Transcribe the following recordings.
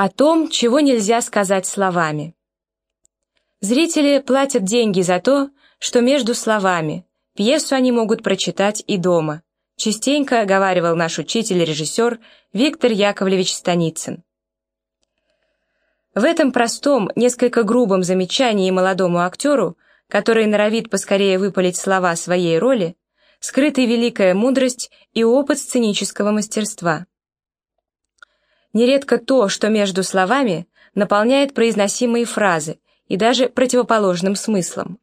О том, чего нельзя сказать словами. Зрители платят деньги за то, что между словами. Пьесу они могут прочитать и дома. Частенько говаривал наш учитель-режиссер Виктор Яковлевич Станицын. В этом простом, несколько грубом замечании молодому актеру, который норовит поскорее выпалить слова своей роли, скрыты великая мудрость и опыт сценического мастерства. Нередко то, что между словами, наполняет произносимые фразы и даже противоположным смыслом.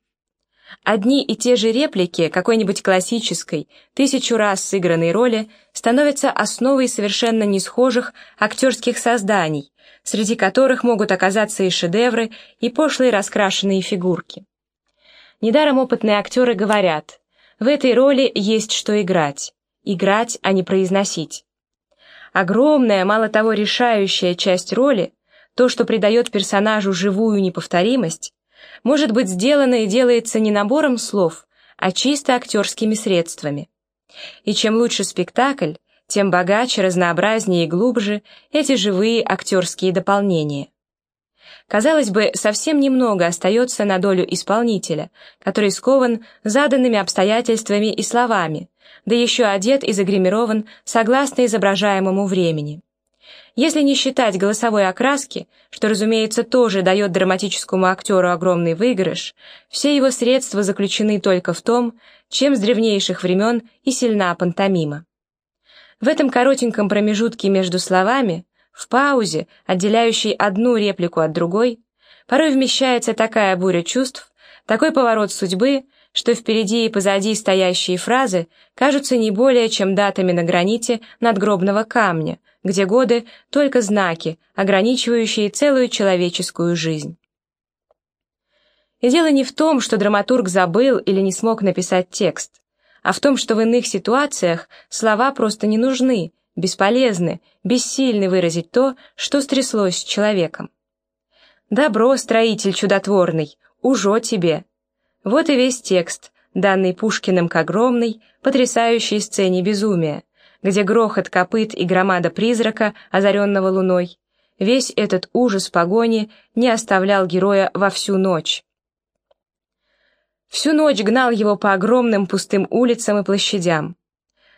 Одни и те же реплики какой-нибудь классической, тысячу раз сыгранной роли становятся основой совершенно не схожих актерских созданий, среди которых могут оказаться и шедевры, и пошлые раскрашенные фигурки. Недаром опытные актеры говорят, в этой роли есть что играть, играть, а не произносить. Огромная, мало того, решающая часть роли, то, что придает персонажу живую неповторимость, может быть сделано и делается не набором слов, а чисто актерскими средствами. И чем лучше спектакль, тем богаче, разнообразнее и глубже эти живые актерские дополнения. Казалось бы, совсем немного остается на долю исполнителя, который скован заданными обстоятельствами и словами, да еще одет и загримирован согласно изображаемому времени. Если не считать голосовой окраски, что, разумеется, тоже дает драматическому актеру огромный выигрыш, все его средства заключены только в том, чем с древнейших времен и сильна пантомима. В этом коротеньком промежутке между словами, в паузе, отделяющей одну реплику от другой, порой вмещается такая буря чувств, такой поворот судьбы, что впереди и позади стоящие фразы кажутся не более чем датами на граните надгробного камня, где годы — только знаки, ограничивающие целую человеческую жизнь. И дело не в том, что драматург забыл или не смог написать текст, а в том, что в иных ситуациях слова просто не нужны, бесполезны, бессильны выразить то, что стряслось с человеком. «Добро, строитель чудотворный, ужо тебе!» Вот и весь текст, данный Пушкиным к огромной, потрясающей сцене безумия, где грохот копыт и громада призрака, озаренного луной, весь этот ужас погони не оставлял героя во всю ночь. Всю ночь гнал его по огромным пустым улицам и площадям.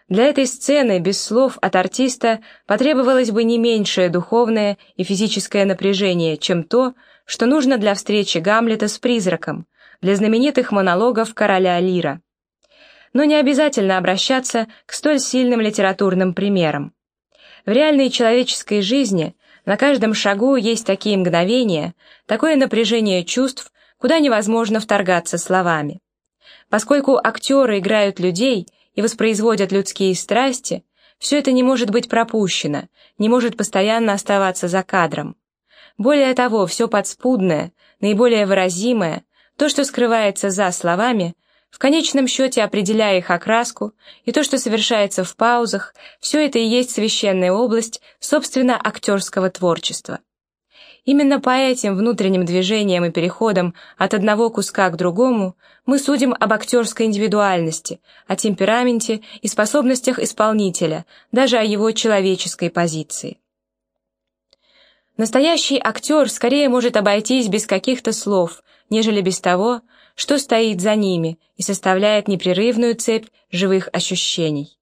Для этой сцены без слов от артиста потребовалось бы не меньшее духовное и физическое напряжение, чем то, что нужно для встречи Гамлета с призраком, для знаменитых монологов короля Лира. Но не обязательно обращаться к столь сильным литературным примерам. В реальной человеческой жизни на каждом шагу есть такие мгновения, такое напряжение чувств, куда невозможно вторгаться словами. Поскольку актеры играют людей и воспроизводят людские страсти, все это не может быть пропущено, не может постоянно оставаться за кадром. Более того, все подспудное, наиболее выразимое, то, что скрывается за словами, в конечном счете определяя их окраску, и то, что совершается в паузах, все это и есть священная область, собственно, актерского творчества. Именно по этим внутренним движениям и переходам от одного куска к другому мы судим об актерской индивидуальности, о темпераменте и способностях исполнителя, даже о его человеческой позиции. Настоящий актер скорее может обойтись без каких-то слов, нежели без того, что стоит за ними и составляет непрерывную цепь живых ощущений.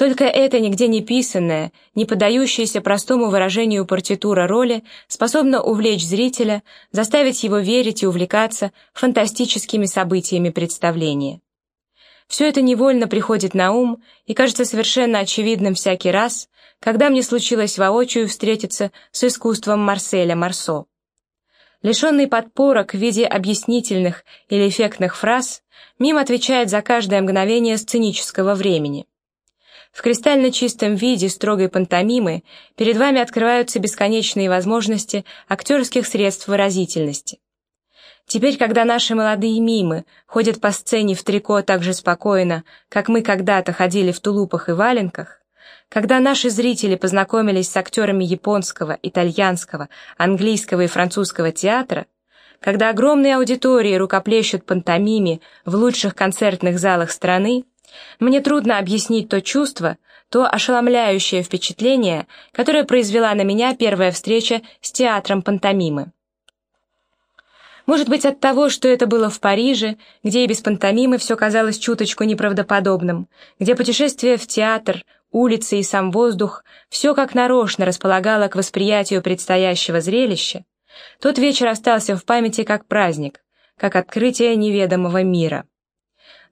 Только эта нигде не писанная, не поддающаяся простому выражению партитура роли способна увлечь зрителя, заставить его верить и увлекаться фантастическими событиями представления. Все это невольно приходит на ум и кажется совершенно очевидным всякий раз, когда мне случилось воочию встретиться с искусством Марселя Марсо. Лишенный подпорок в виде объяснительных или эффектных фраз, мим отвечает за каждое мгновение сценического времени. В кристально чистом виде строгой пантомимы перед вами открываются бесконечные возможности актерских средств выразительности. Теперь, когда наши молодые мимы ходят по сцене в трико так же спокойно, как мы когда-то ходили в тулупах и валенках, когда наши зрители познакомились с актерами японского, итальянского, английского и французского театра, когда огромные аудитории рукоплещут пантомиме в лучших концертных залах страны, Мне трудно объяснить то чувство, то ошеломляющее впечатление, которое произвела на меня первая встреча с театром пантомимы. Может быть, от того, что это было в Париже, где и без пантомимы все казалось чуточку неправдоподобным, где путешествие в театр, улицы и сам воздух все как нарочно располагало к восприятию предстоящего зрелища, тот вечер остался в памяти как праздник, как открытие неведомого мира.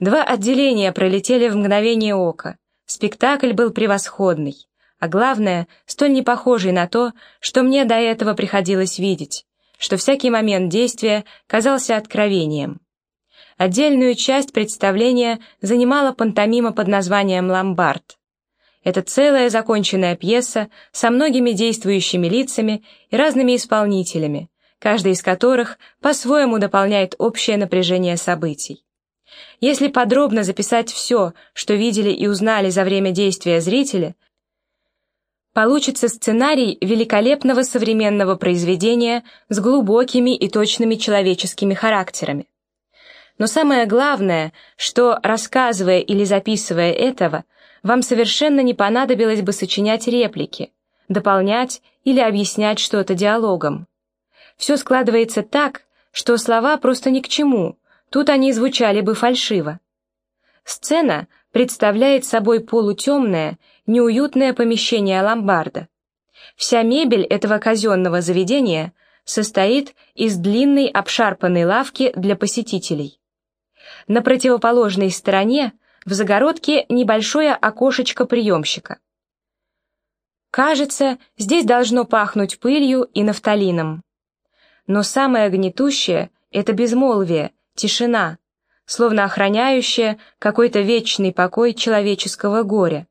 Два отделения пролетели в мгновение ока. Спектакль был превосходный, а главное, столь не похожий на то, что мне до этого приходилось видеть, что всякий момент действия казался откровением. Отдельную часть представления занимала пантомима под названием «Ломбард». Это целая законченная пьеса со многими действующими лицами и разными исполнителями, каждый из которых по-своему дополняет общее напряжение событий. Если подробно записать все, что видели и узнали за время действия зрителя, получится сценарий великолепного современного произведения с глубокими и точными человеческими характерами. Но самое главное, что, рассказывая или записывая этого, вам совершенно не понадобилось бы сочинять реплики, дополнять или объяснять что-то диалогом. Все складывается так, что слова просто ни к чему, Тут они звучали бы фальшиво. Сцена представляет собой полутемное, неуютное помещение ломбарда. Вся мебель этого казенного заведения состоит из длинной обшарпанной лавки для посетителей. На противоположной стороне в загородке небольшое окошечко приемщика. Кажется, здесь должно пахнуть пылью и нафталином. Но самое гнетущее — это безмолвие, тишина, словно охраняющая какой-то вечный покой человеческого горя.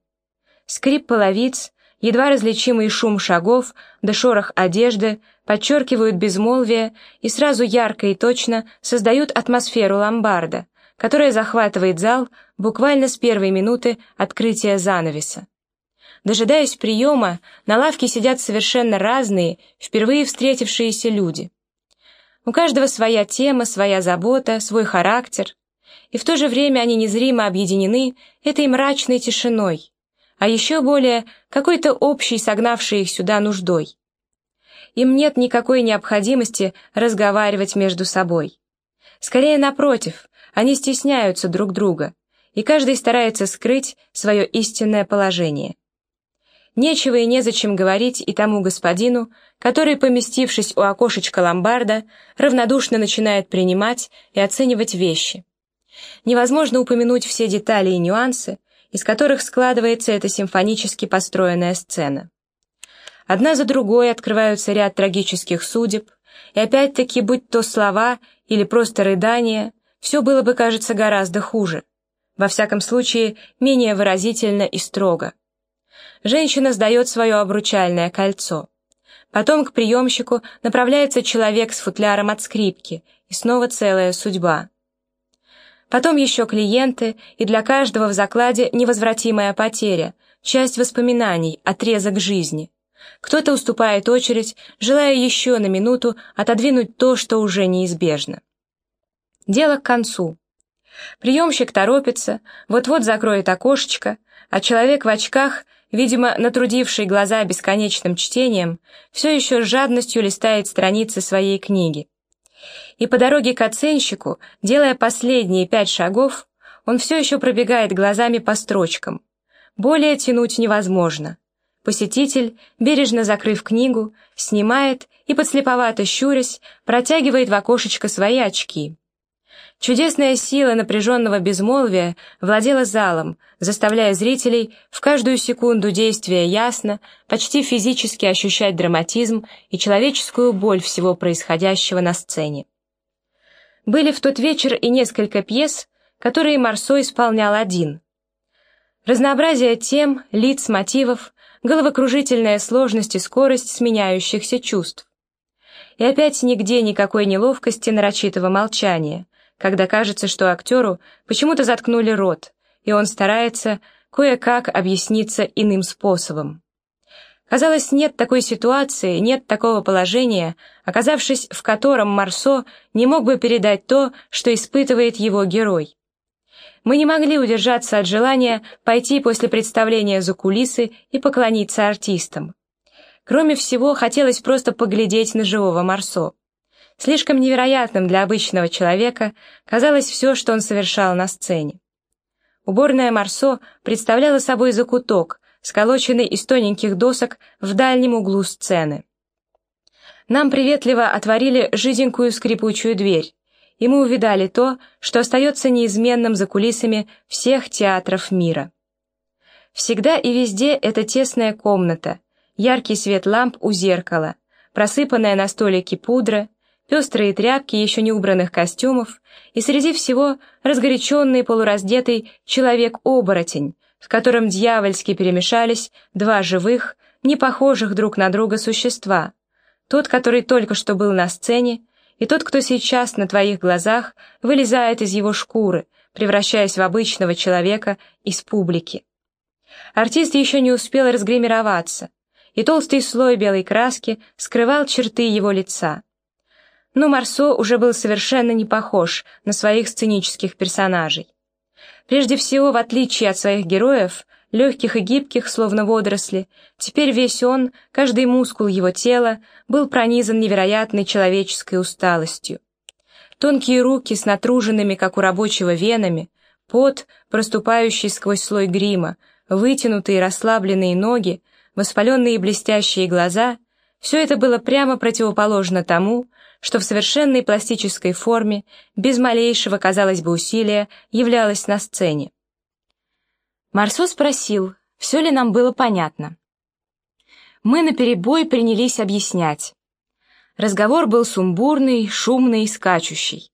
Скрип половиц, едва различимый шум шагов да шорох одежды подчеркивают безмолвие и сразу ярко и точно создают атмосферу ломбарда, которая захватывает зал буквально с первой минуты открытия занавеса. Дожидаясь приема, на лавке сидят совершенно разные, впервые встретившиеся люди. У каждого своя тема, своя забота, свой характер, и в то же время они незримо объединены этой мрачной тишиной, а еще более какой-то общей согнавшей их сюда нуждой. Им нет никакой необходимости разговаривать между собой. Скорее, напротив, они стесняются друг друга, и каждый старается скрыть свое истинное положение. Нечего и незачем говорить и тому господину, который, поместившись у окошечка ломбарда, равнодушно начинает принимать и оценивать вещи. Невозможно упомянуть все детали и нюансы, из которых складывается эта симфонически построенная сцена. Одна за другой открываются ряд трагических судеб, и опять-таки, будь то слова или просто рыдания, все было бы, кажется, гораздо хуже. Во всяком случае, менее выразительно и строго. Женщина сдает свое обручальное кольцо. Потом к приемщику направляется человек с футляром от скрипки, и снова целая судьба. Потом еще клиенты, и для каждого в закладе невозвратимая потеря, часть воспоминаний, отрезок жизни. Кто-то уступает очередь, желая еще на минуту отодвинуть то, что уже неизбежно. Дело к концу. Приемщик торопится, вот-вот закроет окошечко, а человек в очках видимо, натрудивший глаза бесконечным чтением, все еще с жадностью листает страницы своей книги. И по дороге к оценщику, делая последние пять шагов, он все еще пробегает глазами по строчкам. Более тянуть невозможно. Посетитель, бережно закрыв книгу, снимает и, подслеповато щурясь, протягивает в окошечко свои очки. Чудесная сила напряженного безмолвия владела залом, заставляя зрителей в каждую секунду действия ясно, почти физически ощущать драматизм и человеческую боль всего происходящего на сцене. Были в тот вечер и несколько пьес, которые Марсо исполнял один. Разнообразие тем, лиц, мотивов, головокружительная сложность и скорость сменяющихся чувств. И опять нигде никакой неловкости нарочитого молчания – когда кажется, что актеру почему-то заткнули рот, и он старается кое-как объясниться иным способом. Казалось, нет такой ситуации, нет такого положения, оказавшись в котором Марсо не мог бы передать то, что испытывает его герой. мы не могли удержаться от желания пойти после представления за кулисы и поклониться артистам. Кроме всего, хотелось просто поглядеть на живого Марсо. Слишком невероятным для обычного человека казалось все, что он совершал на сцене. Уборная Марсо представляла собой закуток, сколоченный из тоненьких досок в дальнем углу сцены. Нам приветливо отворили жиденькую скрипучую дверь, и мы увидали то, что остается неизменным за кулисами всех театров мира. Всегда и везде эта тесная комната, яркий свет ламп у зеркала, просыпанная на столике пудра, пестрые тряпки еще не убранных костюмов и среди всего разгоряченный полураздетый человек-оборотень, в котором дьявольски перемешались два живых, не похожих друг на друга существа, тот, который только что был на сцене, и тот, кто сейчас на твоих глазах вылезает из его шкуры, превращаясь в обычного человека из публики. Артист еще не успел разгримироваться, и толстый слой белой краски скрывал черты его лица. Но Марсо уже был совершенно не похож на своих сценических персонажей. Прежде всего, в отличие от своих героев, легких и гибких, словно водоросли, теперь весь он, каждый мускул его тела, был пронизан невероятной человеческой усталостью. Тонкие руки с натруженными, как у рабочего, венами, пот, проступающий сквозь слой грима, вытянутые расслабленные ноги, воспаленные блестящие глаза — все это было прямо противоположно тому, что в совершенной пластической форме, без малейшего, казалось бы, усилия, являлось на сцене. Марсо спросил, все ли нам было понятно. Мы наперебой принялись объяснять. Разговор был сумбурный, шумный, скачущий.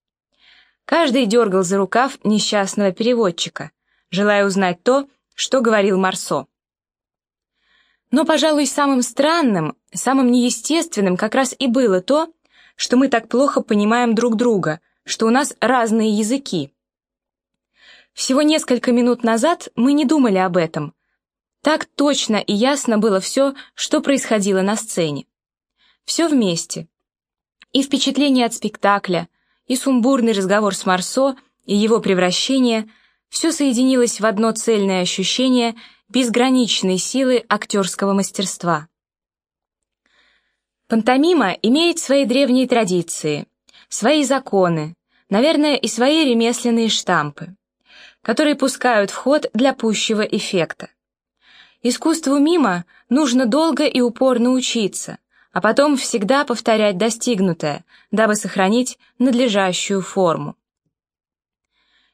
Каждый дергал за рукав несчастного переводчика, желая узнать то, что говорил Марсо. Но, пожалуй, самым странным, самым неестественным как раз и было то, что мы так плохо понимаем друг друга, что у нас разные языки. Всего несколько минут назад мы не думали об этом. Так точно и ясно было все, что происходило на сцене. Все вместе. И впечатление от спектакля, и сумбурный разговор с Марсо, и его превращение — все соединилось в одно цельное ощущение безграничной силы актерского мастерства. Пантомима имеет свои древние традиции, свои законы, наверное, и свои ремесленные штампы которые пускают в ход для пущего эффекта. Искусству мимо нужно долго и упорно учиться, а потом всегда повторять достигнутое, дабы сохранить надлежащую форму.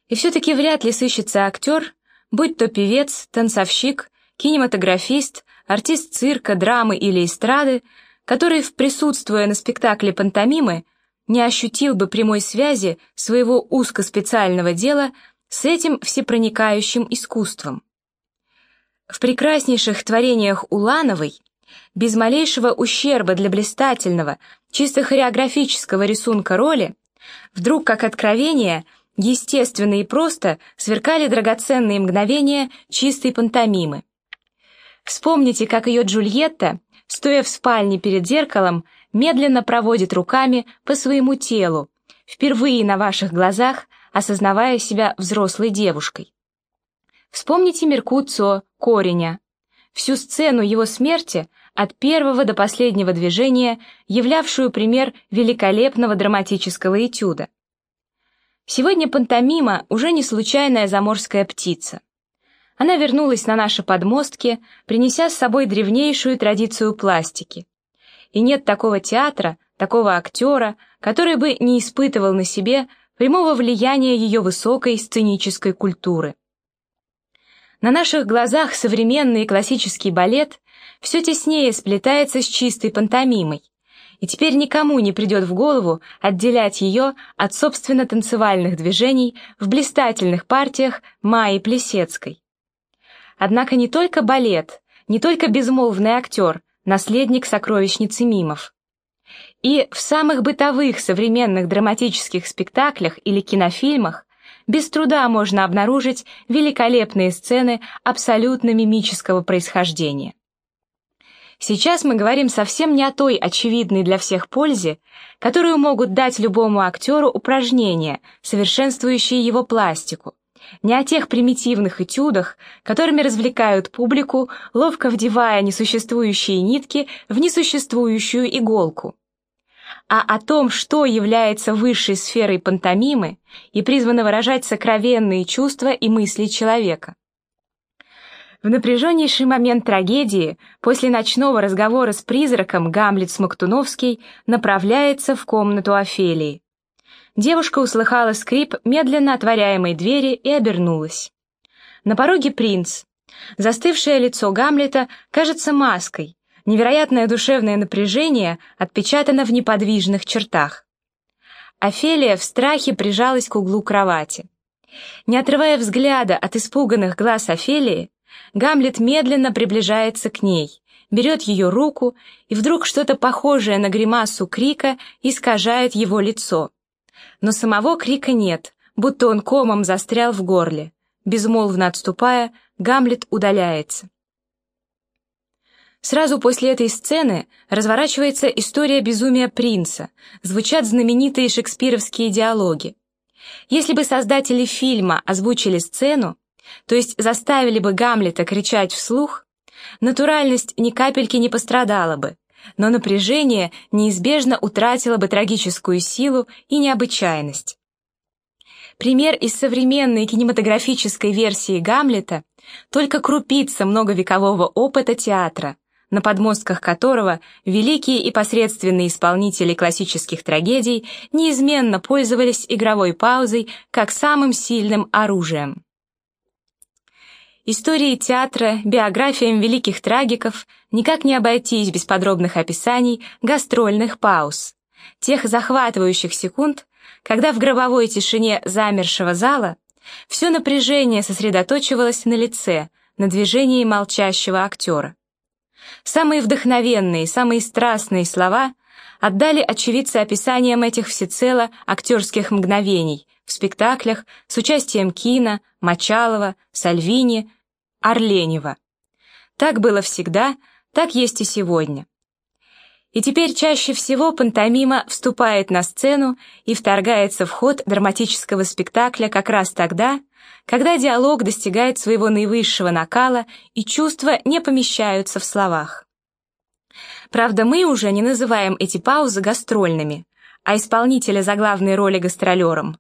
И все-таки вряд ли сыщется актер, будь то певец, танцовщик, кинематографист, артист цирка, драмы или эстрады, который, присутствуя на спектакле пантомимы, не ощутил бы прямой связи своего узкоспециального дела с этим всепроникающим искусством. В прекраснейших творениях Улановой, без малейшего ущерба для блистательного, чисто хореографического рисунка роли, вдруг как откровение, естественно и просто сверкали драгоценные мгновения чистой пантомимы. Вспомните, как ее Джульетта, стоя в спальне перед зеркалом, медленно проводит руками по своему телу, впервые на ваших глазах осознавая себя взрослой девушкой. Вспомните Меркуцо, Кореня. Всю сцену его смерти от первого до последнего движения, являвшую пример великолепного драматического этюда. Сегодня пантомима уже не случайная заморская птица. Она вернулась на наши подмостки, принеся с собой древнейшую традицию пластики. И нет такого театра, такого актера, который бы не испытывал на себе прямого влияния ее высокой сценической культуры. На наших глазах современный классический балет все теснее сплетается с чистой пантомимой, и теперь никому не придет в голову отделять ее от собственно танцевальных движений в блистательных партиях Майи Плесецкой. Однако не только балет, не только безмолвный актер, наследник сокровищницы мимов. И в самых бытовых современных драматических спектаклях или кинофильмах без труда можно обнаружить великолепные сцены абсолютно мимического происхождения. Сейчас мы говорим совсем не о той очевидной для всех пользе, которую могут дать любому актеру упражнения, совершенствующие его пластику, не о тех примитивных этюдах, которыми развлекают публику, ловко вдевая несуществующие нитки в несуществующую иголку, а о том, что является высшей сферой пантомимы и призвано выражать сокровенные чувства и мысли человека. В напряженнейший момент трагедии, после ночного разговора с призраком, Гамлет Смоктуновский направляется в комнату Офелии. Девушка услыхала скрип медленно отворяемой двери и обернулась. На пороге принц. Застывшее лицо Гамлета кажется маской, невероятное душевное напряжение отпечатано в неподвижных чертах. Офелия в страхе прижалась к углу кровати. Не отрывая взгляда от испуганных глаз Офелии, Гамлет медленно приближается к ней, берет ее руку, и вдруг что-то похожее на гримасу крика искажает его лицо. Но самого крика нет, будто он комом застрял в горле. Безмолвно отступая, Гамлет удаляется. Сразу после этой сцены разворачивается история безумия принца, звучат знаменитые шекспировские диалоги. Если бы создатели фильма озвучили сцену, то есть заставили бы Гамлета кричать вслух, натуральность ни капельки не пострадала бы, но напряжение неизбежно утратило бы трагическую силу и необычайность. Пример из современной кинематографической версии Гамлета только крупица многовекового опыта театра, на подмостках которого великие и посредственные исполнители классических трагедий неизменно пользовались игровой паузой как самым сильным оружием. Истории театра, биографиям великих трагиков никак не обойтись без подробных описаний гастрольных пауз, тех захватывающих секунд, когда в гробовой тишине замершего зала все напряжение сосредоточивалось на лице, на движении молчащего актера. Самые вдохновенные, самые страстные слова отдали очевидцы описанием этих всецело актерских мгновений в спектаклях с участием Кина, Мочалова, Сальвини, Орленева. Так было всегда, так есть и сегодня. И теперь чаще всего пантомима вступает на сцену и вторгается в ход драматического спектакля как раз тогда, когда диалог достигает своего наивысшего накала и чувства не помещаются в словах. Правда, мы уже не называем эти паузы гастрольными, а исполнителя заглавной роли гастролером.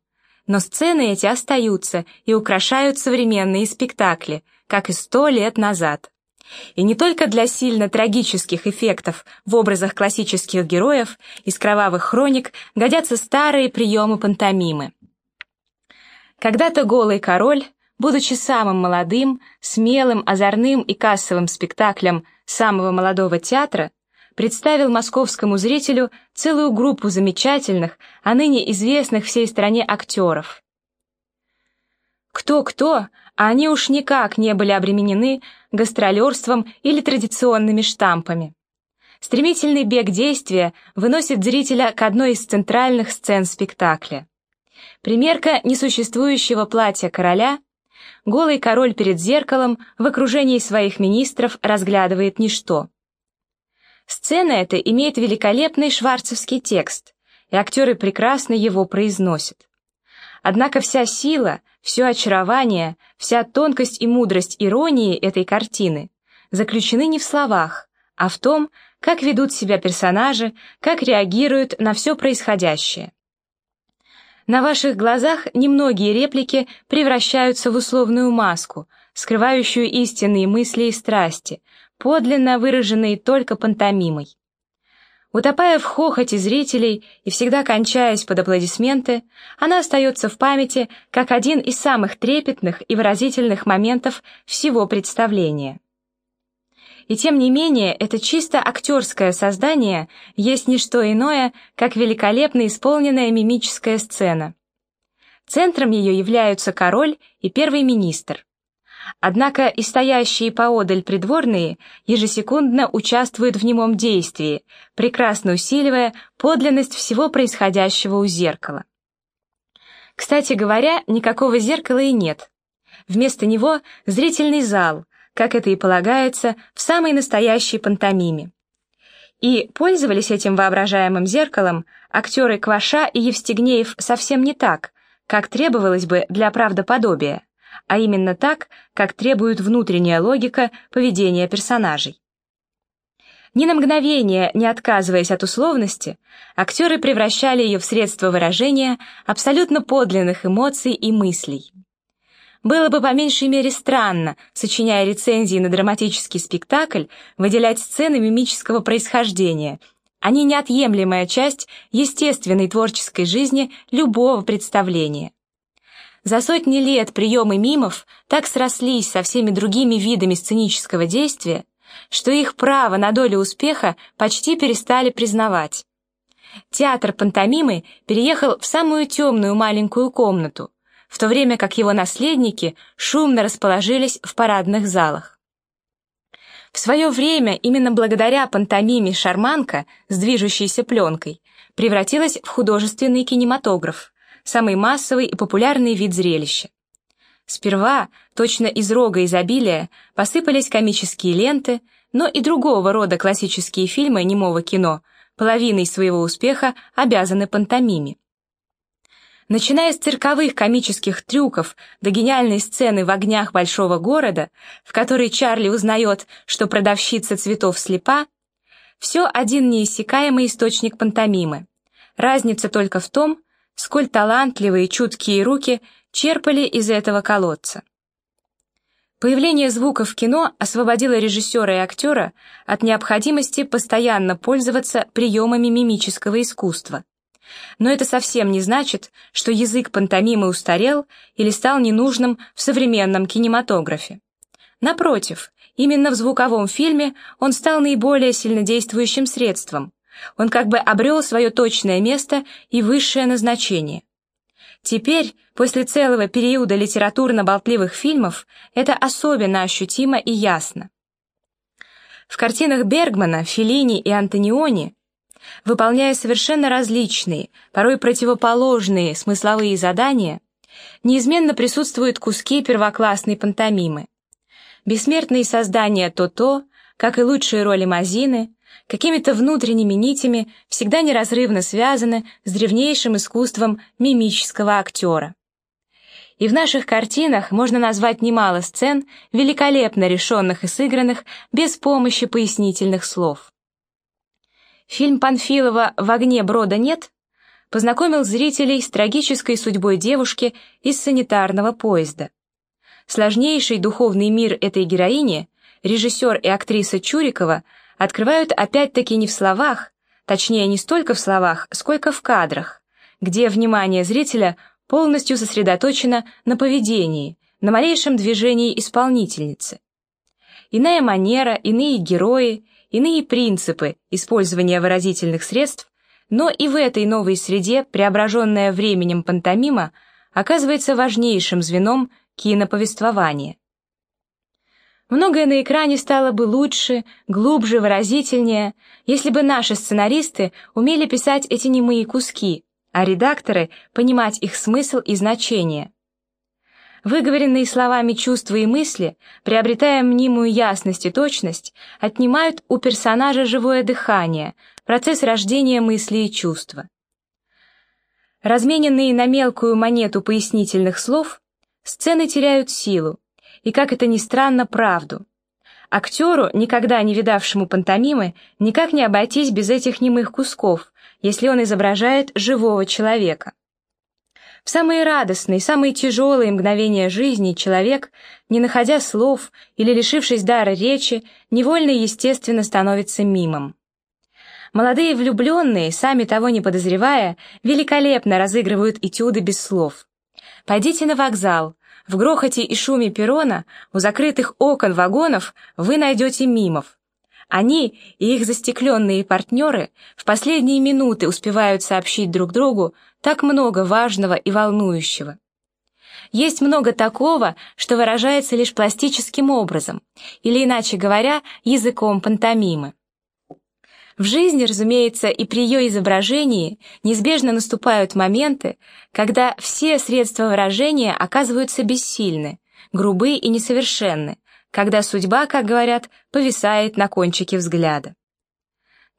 Но сцены эти остаются и украшают современные спектакли, как и сто лет назад. И не только для сильно трагических эффектов в образах классических героев из кровавых хроник годятся старые приемы пантомимы. Когда-то голый король, будучи самым молодым, смелым, озорным и кассовым спектаклем самого молодого театра, представил московскому зрителю целую группу замечательных, а ныне известных всей стране актеров. Кто-кто, а они уж никак не были обременены гастролерством или традиционными штампами. Стремительный бег действия выносит зрителя к одной из центральных сцен спектакля. Примерка несуществующего платья короля, голый король перед зеркалом в окружении своих министров разглядывает ничто. Сцена эта имеет великолепный шварцевский текст, и актеры прекрасно его произносят. Однако вся сила, все очарование, вся тонкость и мудрость иронии этой картины заключены не в словах, а в том, как ведут себя персонажи, как реагируют на все происходящее. На ваших глазах немногие реплики превращаются в условную маску, скрывающую истинные мысли и страсти, подлинно выраженные только пантомимой. Утопая в хохоте зрителей и всегда кончаясь под аплодисменты, она остается в памяти как один из самых трепетных и выразительных моментов всего представления. И тем не менее, это чисто актерское создание есть не что иное, как великолепно исполненная мимическая сцена. Центром ее являются король и первый министр. Однако и стоящие поодаль придворные ежесекундно участвуют в немом действии, прекрасно усиливая подлинность всего происходящего у зеркала. Кстати говоря, никакого зеркала и нет. Вместо него зрительный зал, как это и полагается в самой настоящей пантомиме. И пользовались этим воображаемым зеркалом актеры Кваша и Евстигнеев совсем не так, как требовалось бы для правдоподобия а именно так, как требует внутренняя логика поведения персонажей. Ни на мгновение не отказываясь от условности, актеры превращали ее в средство выражения абсолютно подлинных эмоций и мыслей. Было бы по меньшей мере странно, сочиняя рецензии на драматический спектакль, выделять сцены мимического происхождения. Они неотъемлемая часть естественной творческой жизни любого представления. За сотни лет приемы мимов так срослись со всеми другими видами сценического действия, что их право на долю успеха почти перестали признавать. Театр пантомимы переехал в самую темную маленькую комнату, в то время как его наследники шумно расположились в парадных залах. В свое время именно благодаря пантомиме «Шарманка» с движущейся пленкой превратилась в художественный кинематограф, самый массовый и популярный вид зрелища. Сперва, точно из рога изобилия, посыпались комические ленты, но и другого рода классические фильмы немого кино половиной своего успеха обязаны пантомиме. Начиная с цирковых комических трюков до гениальной сцены в огнях большого города, в которой Чарли узнает, что продавщица цветов слепа, все один неиссякаемый источник пантомимы. Разница только в том, сколь талантливые чуткие руки черпали из этого колодца. Появление звука в кино освободило режиссера и актера от необходимости постоянно пользоваться приемами мимического искусства. Но это совсем не значит, что язык пантомимы устарел или стал ненужным в современном кинематографе. Напротив, именно в звуковом фильме он стал наиболее сильнодействующим средством. Он как бы обрел свое точное место и высшее назначение. Теперь, после целого периода литературно-болтливых фильмов, это особенно ощутимо и ясно. В картинах Бергмана, Феллини и Антониони, выполняя совершенно различные, порой противоположные смысловые задания, неизменно присутствуют куски первоклассной пантомимы. Бессмертные создания То-То, как и лучшие роли Мазины, какими-то внутренними нитями всегда неразрывно связаны с древнейшим искусством мимического актера. И в наших картинах можно назвать немало сцен, великолепно решенных и сыгранных без помощи пояснительных слов. Фильм Панфилова «В огне брода нет» познакомил зрителей с трагической судьбой девушки из санитарного поезда. Сложнейший духовный мир этой героини режиссер и актриса Чурикова – открывают опять-таки не в словах, точнее не столько в словах, сколько в кадрах, где внимание зрителя полностью сосредоточено на поведении, на малейшем движении исполнительницы. Иная манера, иные герои, иные принципы использования выразительных средств, но и в этой новой среде преображенная временем пантомима оказывается важнейшим звеном киноповествования. Многое на экране стало бы лучше, глубже, выразительнее, если бы наши сценаристы умели писать эти немые куски, а редакторы — понимать их смысл и значение. Выговоренные словами чувства и мысли, приобретая мнимую ясность и точность, отнимают у персонажа живое дыхание, процесс рождения мысли и чувства. Размененные на мелкую монету пояснительных слов, сцены теряют силу, и, как это ни странно, правду. Актеру, никогда не видавшему пантомимы, никак не обойтись без этих немых кусков, если он изображает живого человека. В самые радостные, самые тяжелые мгновения жизни человек, не находя слов или лишившись дара речи, невольно и естественно становится мимом. Молодые влюбленные, сами того не подозревая, великолепно разыгрывают этюды без слов. Пойдите на вокзал, в грохоте и шуме перрона у закрытых окон вагонов вы найдете мимов. Они и их застекленные партнеры в последние минуты успевают сообщить друг другу так много важного и волнующего. Есть много такого, что выражается лишь пластическим образом, или, иначе говоря, языком пантомимы. В жизни, разумеется, и при ее изображении неизбежно наступают моменты, когда все средства выражения оказываются бессильны, грубы и несовершенны, когда судьба, как говорят, повисает на кончике взгляда.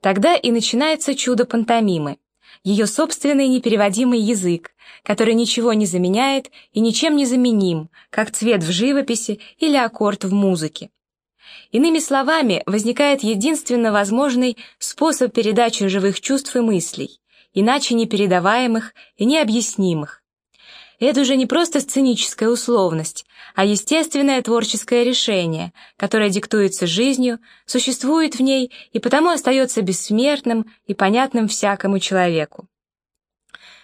Тогда и начинается чудо пантомимы, ее собственный непереводимый язык, который ничего не заменяет и ничем не заменим, как цвет в живописи или аккорд в музыке. Иными словами, возникает единственно возможный способ передачи живых чувств и мыслей, иначе непередаваемых и необъяснимых. Это уже не просто сценическая условность, а естественное творческое решение, которое диктуется жизнью, существует в ней и потому остается бессмертным и понятным всякому человеку.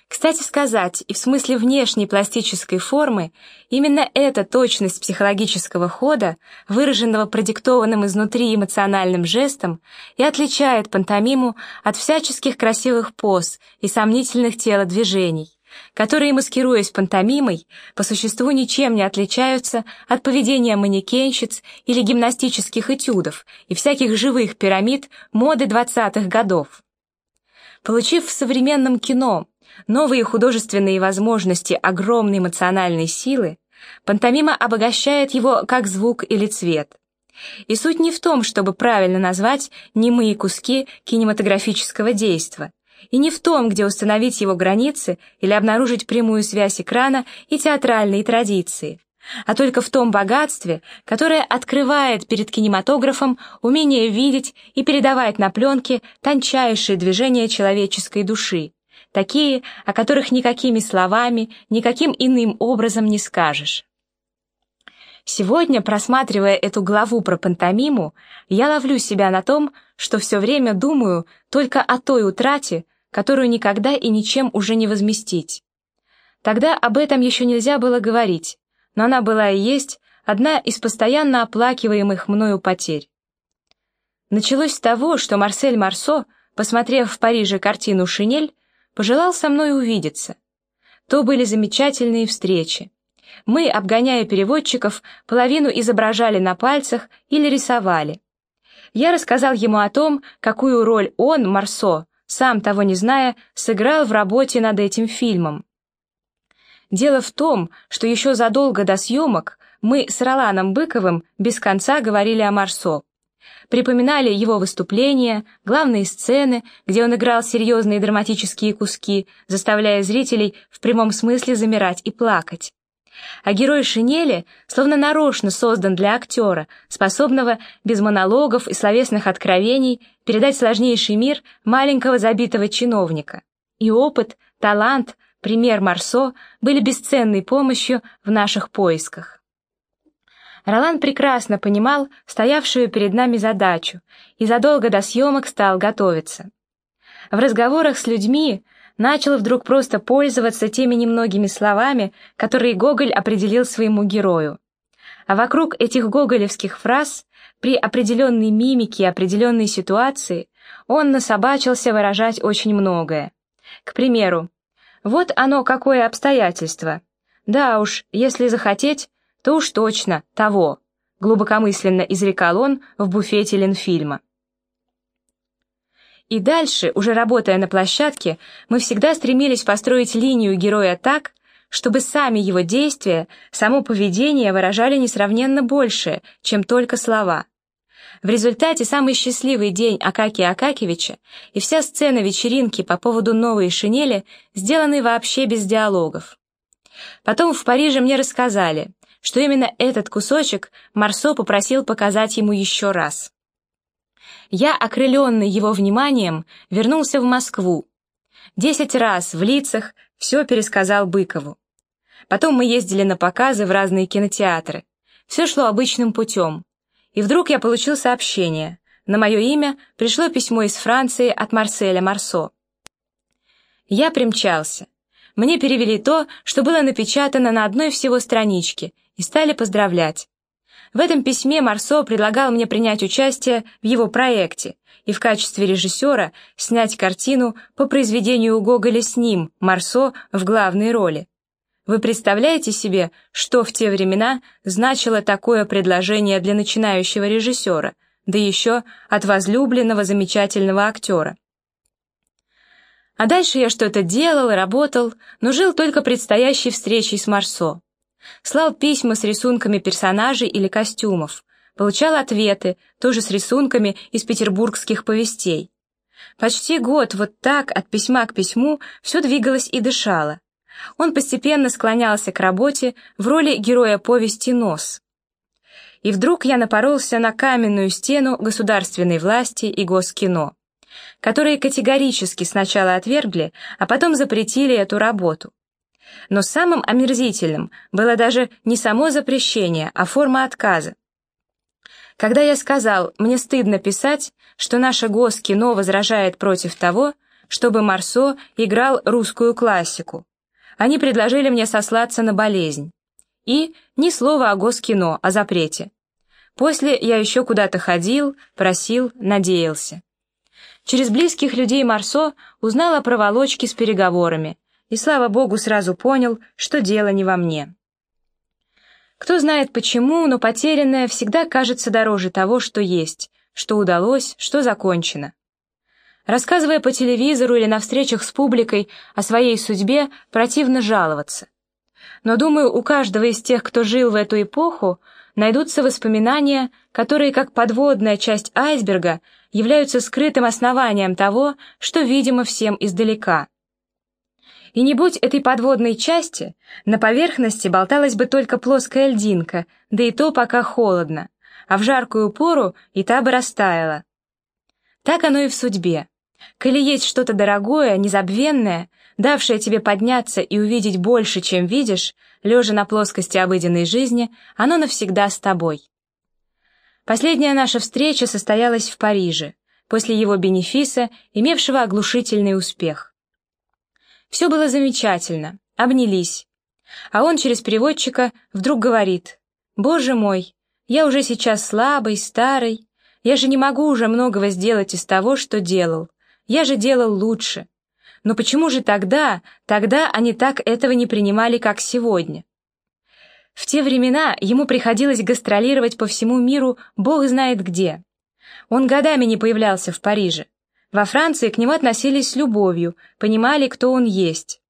Кстати сказать, и в смысле внешней пластической формы, именно эта точность психологического хода, выраженного продиктованным изнутри эмоциональным жестом, и отличает пантомиму от всяческих красивых поз и сомнительных телодвижений которые, маскируясь пантомимой, по существу ничем не отличаются от поведения манекенщиц или гимнастических этюдов и всяких живых пирамид моды 20-х годов. Получив в современном кино новые художественные возможности огромной эмоциональной силы, пантомима обогащает его как звук или цвет. И суть не в том, чтобы правильно назвать немые куски кинематографического действа, и не в том, где установить его границы или обнаружить прямую связь экрана и театральной традиции, а только в том богатстве, которое открывает перед кинематографом умение видеть и передавать на пленке тончайшие движения человеческой души, такие, о которых никакими словами, никаким иным образом не скажешь. Сегодня, просматривая эту главу про пантомиму, я ловлю себя на том, что все время думаю только о той утрате, которую никогда и ничем уже не возместить. Тогда об этом еще нельзя было говорить, но она была и есть одна из постоянно оплакиваемых мною потерь. Началось с того, что Марсель Марсо, посмотрев в Париже картину «Шинель», пожелал со мной увидеться. То были замечательные встречи. Мы, обгоняя переводчиков, половину изображали на пальцах или рисовали. Я рассказал ему о том, какую роль он, Марсо, сам того не зная, сыграл в работе над этим фильмом. Дело в том, что еще задолго до съемок мы с Роланом Быковым без конца говорили о Марсо. Припоминали его выступления, главные сцены, где он играл серьезные драматические куски, заставляя зрителей в прямом смысле замирать и плакать а герой Шинели словно нарочно создан для актера, способного без монологов и словесных откровений передать сложнейший мир маленького забитого чиновника. И опыт, талант, пример Марсо были бесценной помощью в наших поисках. Ролан прекрасно понимал стоявшую перед нами задачу и задолго до съемок стал готовиться. В разговорах с людьми начал вдруг просто пользоваться теми немногими словами, которые Гоголь определил своему герою. А вокруг этих гоголевских фраз, при определенной мимике и определенной ситуации, он насобачился выражать очень многое. К примеру, «Вот оно какое обстоятельство. Да уж, если захотеть, то уж точно того», глубокомысленно изрекал он в буфете Ленфильма. И дальше, уже работая на площадке, мы всегда стремились построить линию героя так, чтобы сами его действия, само поведение выражали несравненно больше, чем только слова. В результате самый счастливый день Акакия Акакевича и вся сцена вечеринки по поводу новой шинели сделаны вообще без диалогов. Потом в Париже мне рассказали, что именно этот кусочек Марсо попросил показать ему еще раз я, окрыленный его вниманием, вернулся в Москву. Десять раз в лицах все пересказал Быкову. Потом мы ездили на показы в разные кинотеатры. Все шло обычным путем. И вдруг я получил сообщение. На мое имя пришло письмо из Франции от Марселя Марсо. Я примчался. Мне перевели то, что было напечатано на одной всего страничке, и стали поздравлять. В этом письме Марсо предлагал мне принять участие в его проекте и в качестве режиссера снять картину по произведению Гоголя с ним, Марсо, в главной роли. Вы представляете себе, что в те времена значило такое предложение для начинающего режиссера, да еще от возлюбленного замечательного актера? А дальше я что-то делал, работал, но жил только предстоящей встречей с Марсо слал письма с рисунками персонажей или костюмов, получал ответы, тоже с рисунками из петербургских повестей. Почти год вот так, от письма к письму, все двигалось и дышало. Он постепенно склонялся к работе в роли героя повести «Нос». И вдруг я напоролся на каменную стену государственной власти и госкино, которые категорически сначала отвергли, а потом запретили эту работу. Но самым омерзительным было даже не само запрещение, а форма отказа. Когда я сказал, мне стыдно писать, что наше госкино возражает против того, чтобы Марсо играл русскую классику, они предложили мне сослаться на болезнь. И ни слова о госкино, о запрете. После я еще куда-то ходил, просил, надеялся. Через близких людей Марсо узнал о проволочке с переговорами, и, слава богу, сразу понял, что дело не во мне. Кто знает почему, но потерянное всегда кажется дороже того, что есть, что удалось, что закончено. Рассказывая по телевизору или на встречах с публикой о своей судьбе, противно жаловаться. Но, думаю, у каждого из тех, кто жил в эту эпоху, найдутся воспоминания, которые, как подводная часть айсберга, являются скрытым основанием того, что видимо всем издалека. И не будь этой подводной части, на поверхности болталась бы только плоская льдинка, да и то пока холодно, а в жаркую пору и та бы растаяла. Так оно и в судьбе. Коли есть что-то дорогое, незабвенное, давшее тебе подняться и увидеть больше, чем видишь, лежа на плоскости обыденной жизни, оно навсегда с тобой. Последняя наша встреча состоялась в Париже, после его бенефиса, имевшего оглушительный успех. Все было замечательно, обнялись. А он через переводчика вдруг говорит, «Боже мой, я уже сейчас слабый, старый, я же не могу уже многого сделать из того, что делал. Я же делал лучше. Но почему же тогда, тогда они так этого не принимали, как сегодня?» В те времена ему приходилось гастролировать по всему миру бог знает где. Он годами не появлялся в Париже. Во Франции к нему относились с любовью, понимали, кто он есть.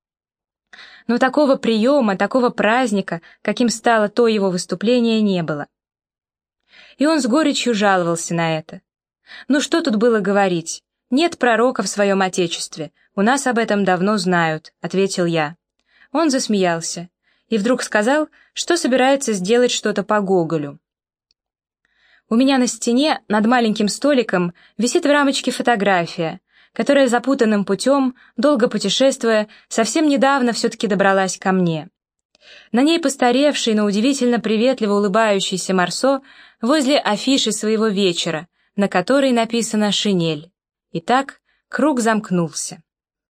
Но такого приема, такого праздника, каким стало то его выступление, не было. И он с горечью жаловался на это. Ну что тут было говорить? Нет пророка в своем отечестве, у нас об этом давно знают, ответил я. Он засмеялся и вдруг сказал, что собирается сделать что-то по Гоголю. У меня на стене над маленьким столиком висит в рамочке фотография, которая запутанным путем, долго путешествуя, совсем недавно все-таки добралась ко мне. На ней постаревший, но удивительно приветливо улыбающийся Марсо возле афиши своего вечера, на которой написано «Шинель». Итак, круг замкнулся.